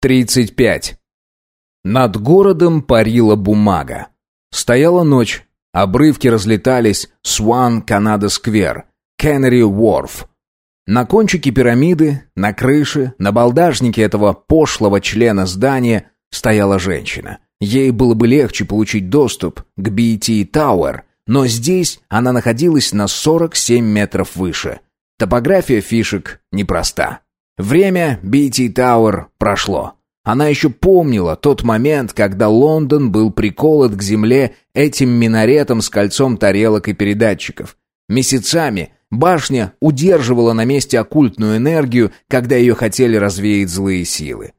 35. Над городом парила бумага. Стояла ночь. Обрывки разлетались Сван Канада Сквер, Кеннери Уорф. На кончике пирамиды, на крыше, на балдажнике этого пошлого члена здания стояла женщина. Ей было бы легче получить доступ к BT Tower, но здесь она находилась на 47 метров выше. Топография фишек непроста. Время BT Tower прошло. Она еще помнила тот момент, когда Лондон был приколот к земле этим минаретом с кольцом тарелок и передатчиков. Месяцами башня удерживала на месте оккультную энергию, когда ее хотели развеять злые силы.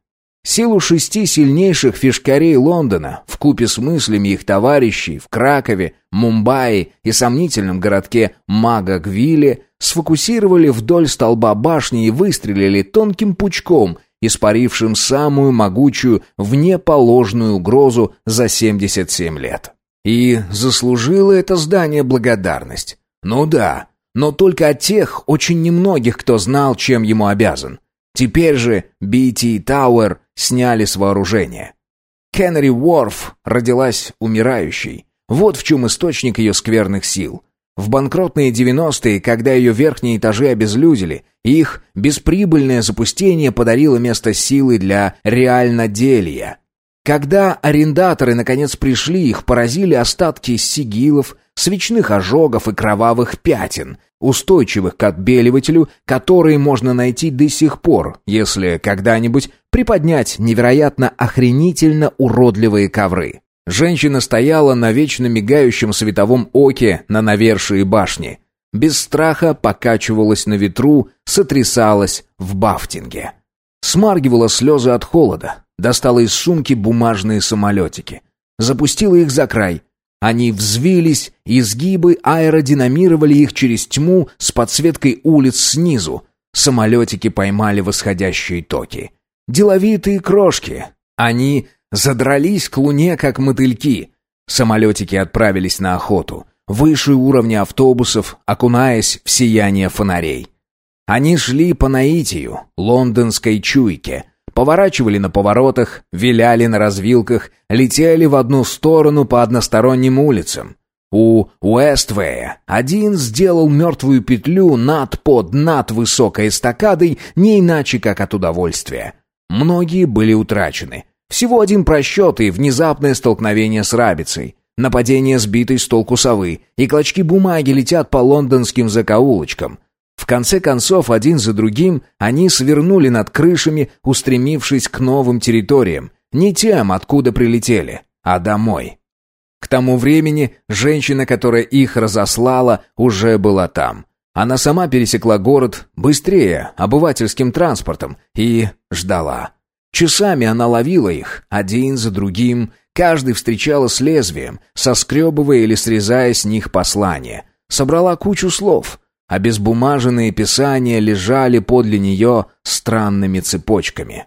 Силу шести сильнейших фишкарей Лондона, в купе с мыслями их товарищей в Кракове, Мумбаи и сомнительном городке Магагвиле, сфокусировали вдоль столба башни и выстрелили тонким пучком, испарившим самую могучую внеположную угрозу за 77 лет. И заслужило это здание благодарность. Ну да, но только от тех очень немногих, кто знал, чем ему обязан. Теперь же BT Tower сняли с вооружения. Кеннери Уорф родилась умирающей. Вот в чем источник ее скверных сил. В банкротные 90-е, когда ее верхние этажи обезлюдили, их бесприбыльное запустение подарило место силы для реальноделия. Когда арендаторы наконец пришли, их поразили остатки сигилов, свечных ожогов и кровавых пятен, устойчивых к отбеливателю, которые можно найти до сих пор, если когда-нибудь приподнять невероятно охренительно уродливые ковры. Женщина стояла на вечно мигающем световом оке на навершии башни. Без страха покачивалась на ветру, сотрясалась в бафтинге. Смаргивала слезы от холода, достала из сумки бумажные самолетики. Запустила их за край. Они взвились, изгибы аэродинамировали их через тьму с подсветкой улиц снизу. Самолетики поймали восходящие токи. Деловитые крошки. Они задрались к луне, как мотыльки. Самолетики отправились на охоту, выше уровня автобусов, окунаясь в сияние фонарей. Они шли по наитию, лондонской чуйке, поворачивали на поворотах, виляли на развилках, летели в одну сторону по односторонним улицам. У Уэствея один сделал мертвую петлю над под над высокой эстакадой не иначе, как от удовольствия. Многие были утрачены. Всего один просчет и внезапное столкновение с рабицей. Нападение сбитой с толку совы, и клочки бумаги летят по лондонским закоулочкам. В конце концов, один за другим, они свернули над крышами, устремившись к новым территориям. Не тем, откуда прилетели, а домой. К тому времени женщина, которая их разослала, уже была там. Она сама пересекла город быстрее, обывательским транспортом, и ждала. Часами она ловила их, один за другим, каждый встречала с лезвием, соскребывая или срезая с них послание. Собрала кучу слов — Обезбумаженные писания лежали подле нее странными цепочками.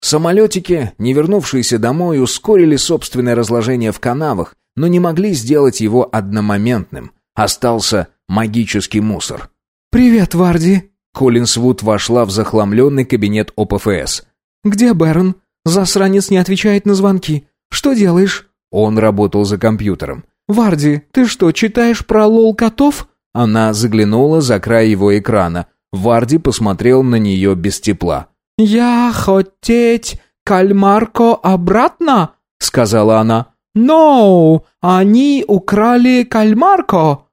Самолетики, не вернувшиеся домой, ускорили собственное разложение в канавах, но не могли сделать его одномоментным. Остался магический мусор. «Привет, Варди!» Коллинсвуд вошла в захламленный кабинет ОПФС. «Где Бэрон? Засранец не отвечает на звонки. Что делаешь?» Он работал за компьютером. «Варди, ты что, читаешь про лол-котов?» Она заглянула за край его экрана. Варди посмотрел на нее без тепла. «Я хотеть кальмарко обратно?» — сказала она. «Но, они украли кальмарко!»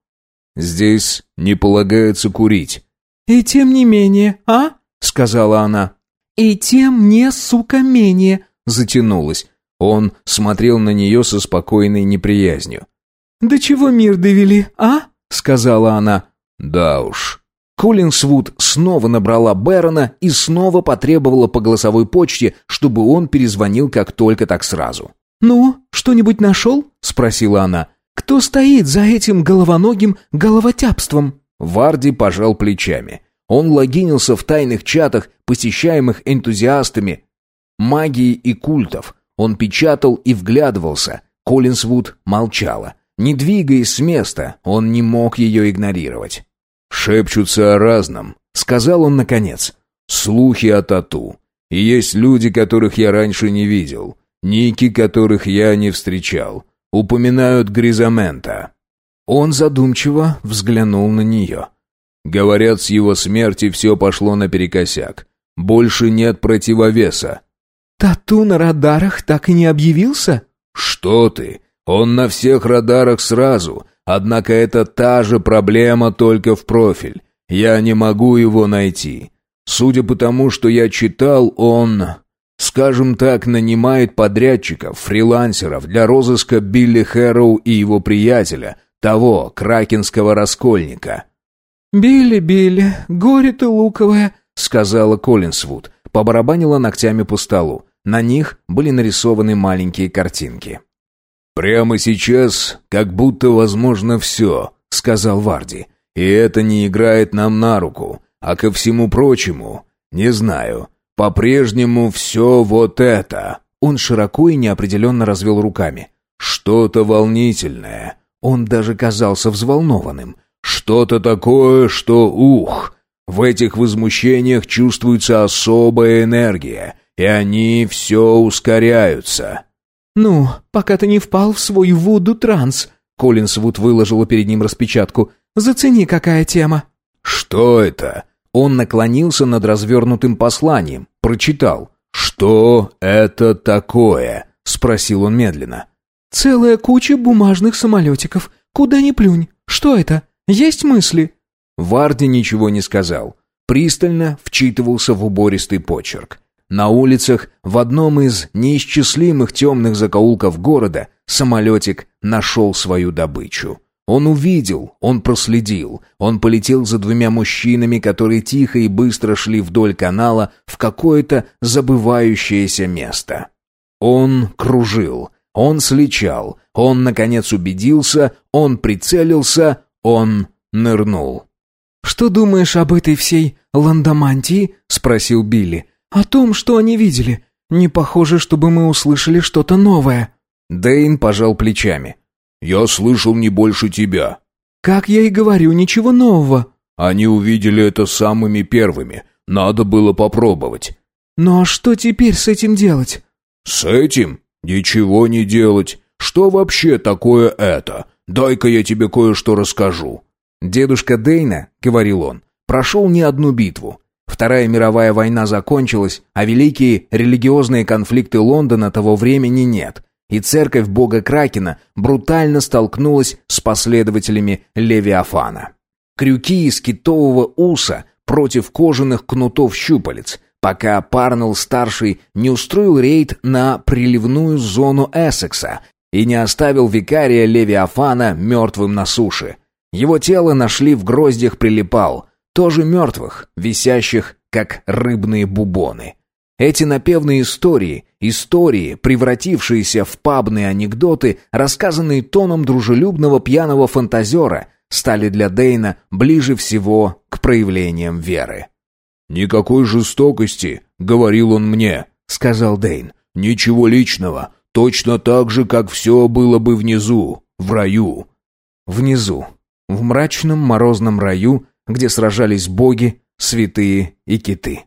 «Здесь не полагается курить». «И тем не менее, а?» — сказала она. «И тем не, сука, менее», — затянулась. Он смотрел на нее со спокойной неприязнью. «До чего мир довели, а?» сказала она. Да уж. Коллинсвуд снова набрала Бэрона и снова потребовала по голосовой почте, чтобы он перезвонил как только так сразу. «Ну, что-нибудь нашел?» — спросила она. «Кто стоит за этим головоногим головотяпством?» Варди пожал плечами. Он логинился в тайных чатах, посещаемых энтузиастами магии и культов. Он печатал и вглядывался. Коллинсвуд молчала. Не двигаясь с места, он не мог ее игнорировать. «Шепчутся о разном», — сказал он наконец. «Слухи о тату. И есть люди, которых я раньше не видел. Ники, которых я не встречал. Упоминают Гризамента». Он задумчиво взглянул на нее. «Говорят, с его смерти все пошло наперекосяк. Больше нет противовеса». «Тату на радарах так и не объявился?» «Что ты? Он на всех радарах сразу. Однако это та же проблема, только в профиль. Я не могу его найти. Судя по тому, что я читал, он, скажем так, нанимает подрядчиков, фрилансеров для розыска Билли Хэроу и его приятеля, того, кракенского раскольника. «Билли, Билли, горе ты луковое», — сказала Коллинсвуд, побарабанила ногтями по столу. На них были нарисованы маленькие картинки. «Прямо сейчас как будто возможно все», — сказал Варди. «И это не играет нам на руку. А ко всему прочему, не знаю, по-прежнему все вот это». Он широко и неопределенно развел руками. «Что-то волнительное». Он даже казался взволнованным. «Что-то такое, что ух!» В этих возмущениях чувствуется особая энергия, и они все ускоряются. «Ну, пока ты не впал в свой вуду-транс», Коллинсвуд выложила перед ним распечатку. «Зацени, какая тема». «Что это?» Он наклонился над развернутым посланием, прочитал. «Что это такое?» — спросил он медленно. «Целая куча бумажных самолетиков. Куда ни плюнь. Что это? Есть мысли?» Варди ничего не сказал. Пристально вчитывался в убористый почерк. На улицах в одном из неисчислимых темных закоулков города самолетик нашел свою добычу. Он увидел, он проследил, он полетел за двумя мужчинами, которые тихо и быстро шли вдоль канала в какое-то забывающееся место. Он кружил, он сличал, он, наконец, убедился, он прицелился, он нырнул. «Что думаешь об этой всей ландомантии?» — спросил Билли. «О том, что они видели. Не похоже, чтобы мы услышали что-то новое». Дэйн пожал плечами. «Я слышал не больше тебя». «Как я и говорю, ничего нового». «Они увидели это самыми первыми. Надо было попробовать». «Ну а что теперь с этим делать?» «С этим? Ничего не делать. Что вообще такое это? Дай-ка я тебе кое-что расскажу». «Дедушка Дэйна», — говорил он, — «прошел не одну битву. Вторая мировая война закончилась, а великие религиозные конфликты Лондона того времени нет. И церковь бога Кракена брутально столкнулась с последователями Левиафана. Крюки из китового уса против кожаных кнутов щупалец, пока Парнелл-старший не устроил рейд на приливную зону Эссекса и не оставил викария Левиафана мертвым на суше. Его тело нашли в гроздях прилипал – тоже мертвых, висящих, как рыбные бубоны. Эти напевные истории, истории, превратившиеся в пабные анекдоты, рассказанные тоном дружелюбного пьяного фантазера, стали для Дейна ближе всего к проявлениям веры. «Никакой жестокости», — говорил он мне, — сказал Дейн. «Ничего личного, точно так же, как все было бы внизу, в раю». Внизу, в мрачном морозном раю, где сражались боги, святые и киты.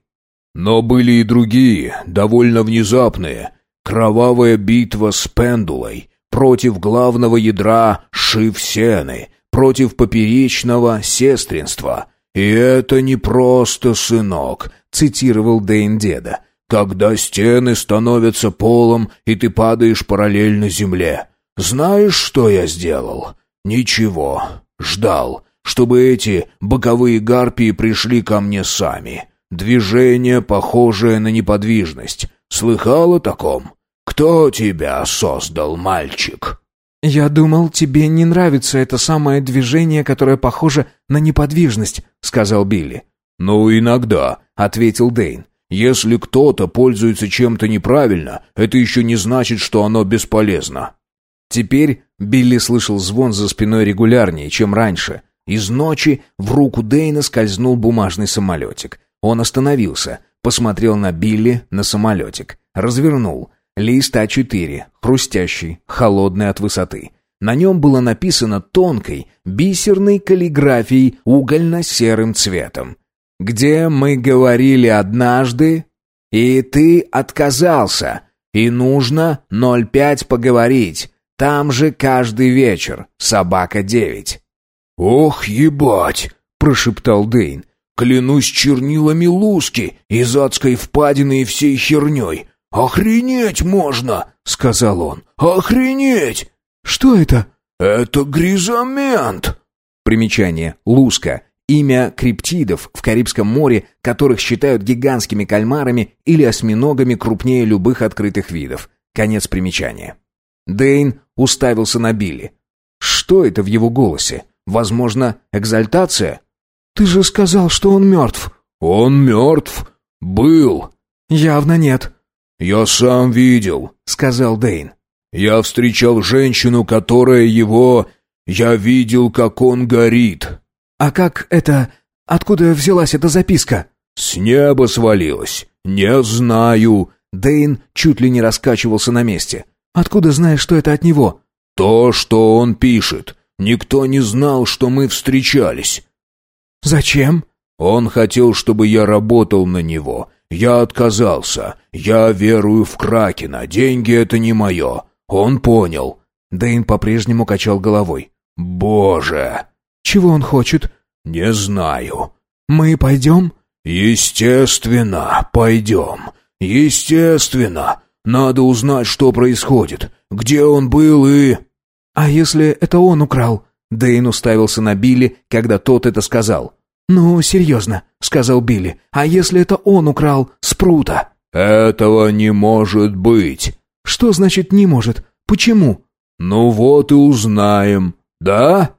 Но были и другие, довольно внезапные. Кровавая битва с Пендулой против главного ядра Шивсены, против поперечного сестринства. «И это не просто, сынок», — цитировал Дейн деда, «когда стены становятся полом, и ты падаешь параллельно земле. Знаешь, что я сделал? Ничего. Ждал чтобы эти боковые гарпии пришли ко мне сами. Движение, похожее на неподвижность. Слыхал о таком? Кто тебя создал, мальчик?» «Я думал, тебе не нравится это самое движение, которое похоже на неподвижность», — сказал Билли. «Ну, иногда», — ответил Дейн. «Если кто-то пользуется чем-то неправильно, это еще не значит, что оно бесполезно». Теперь Билли слышал звон за спиной регулярнее, чем раньше — из ночи в руку Дейна скользнул бумажный самолетик. Он остановился, посмотрел на Билли, на самолетик. Развернул. Лист А4, хрустящий, холодный от высоты. На нем было написано тонкой, бисерной каллиграфией угольно-серым цветом. «Где мы говорили однажды...» И ты отказался. И нужно 05 поговорить. Там же каждый вечер. Собака 9. «Ох, ебать!» — прошептал Дейн. «Клянусь чернилами луски, из адской впадины и всей херней. Охренеть можно!» — сказал он. «Охренеть!» «Что это?» «Это гризамент!» Примечание. Луска. Имя криптидов в Карибском море, которых считают гигантскими кальмарами или осьминогами крупнее любых открытых видов. Конец примечания. Дейн уставился на Билли. Что это в его голосе? Возможно, экзальтация? «Ты же сказал, что он мертв». «Он мертв? Был». «Явно нет». «Я сам видел», — сказал Дейн. «Я встречал женщину, которая его... Я видел, как он горит». «А как это... Откуда взялась эта записка?» «С неба свалилась. Не знаю». Дейн чуть ли не раскачивался на месте. «Откуда знаешь, что это от него?» «То, что он пишет. Никто не знал, что мы встречались». «Зачем?» «Он хотел, чтобы я работал на него. Я отказался. Я верую в Кракена. Деньги — это не мое. Он понял». Дэйн по-прежнему качал головой. «Боже!» «Чего он хочет?» «Не знаю». «Мы пойдем?» «Естественно, пойдем. Естественно. Надо узнать, что происходит. Где он был и...» «А если это он украл?» Дэйн уставился на Билли, когда тот это сказал. «Ну, серьезно», — сказал Билли. «А если это он украл Спрута?» «Этого не может быть». «Что значит «не может»? Почему?» «Ну вот и узнаем. Да?»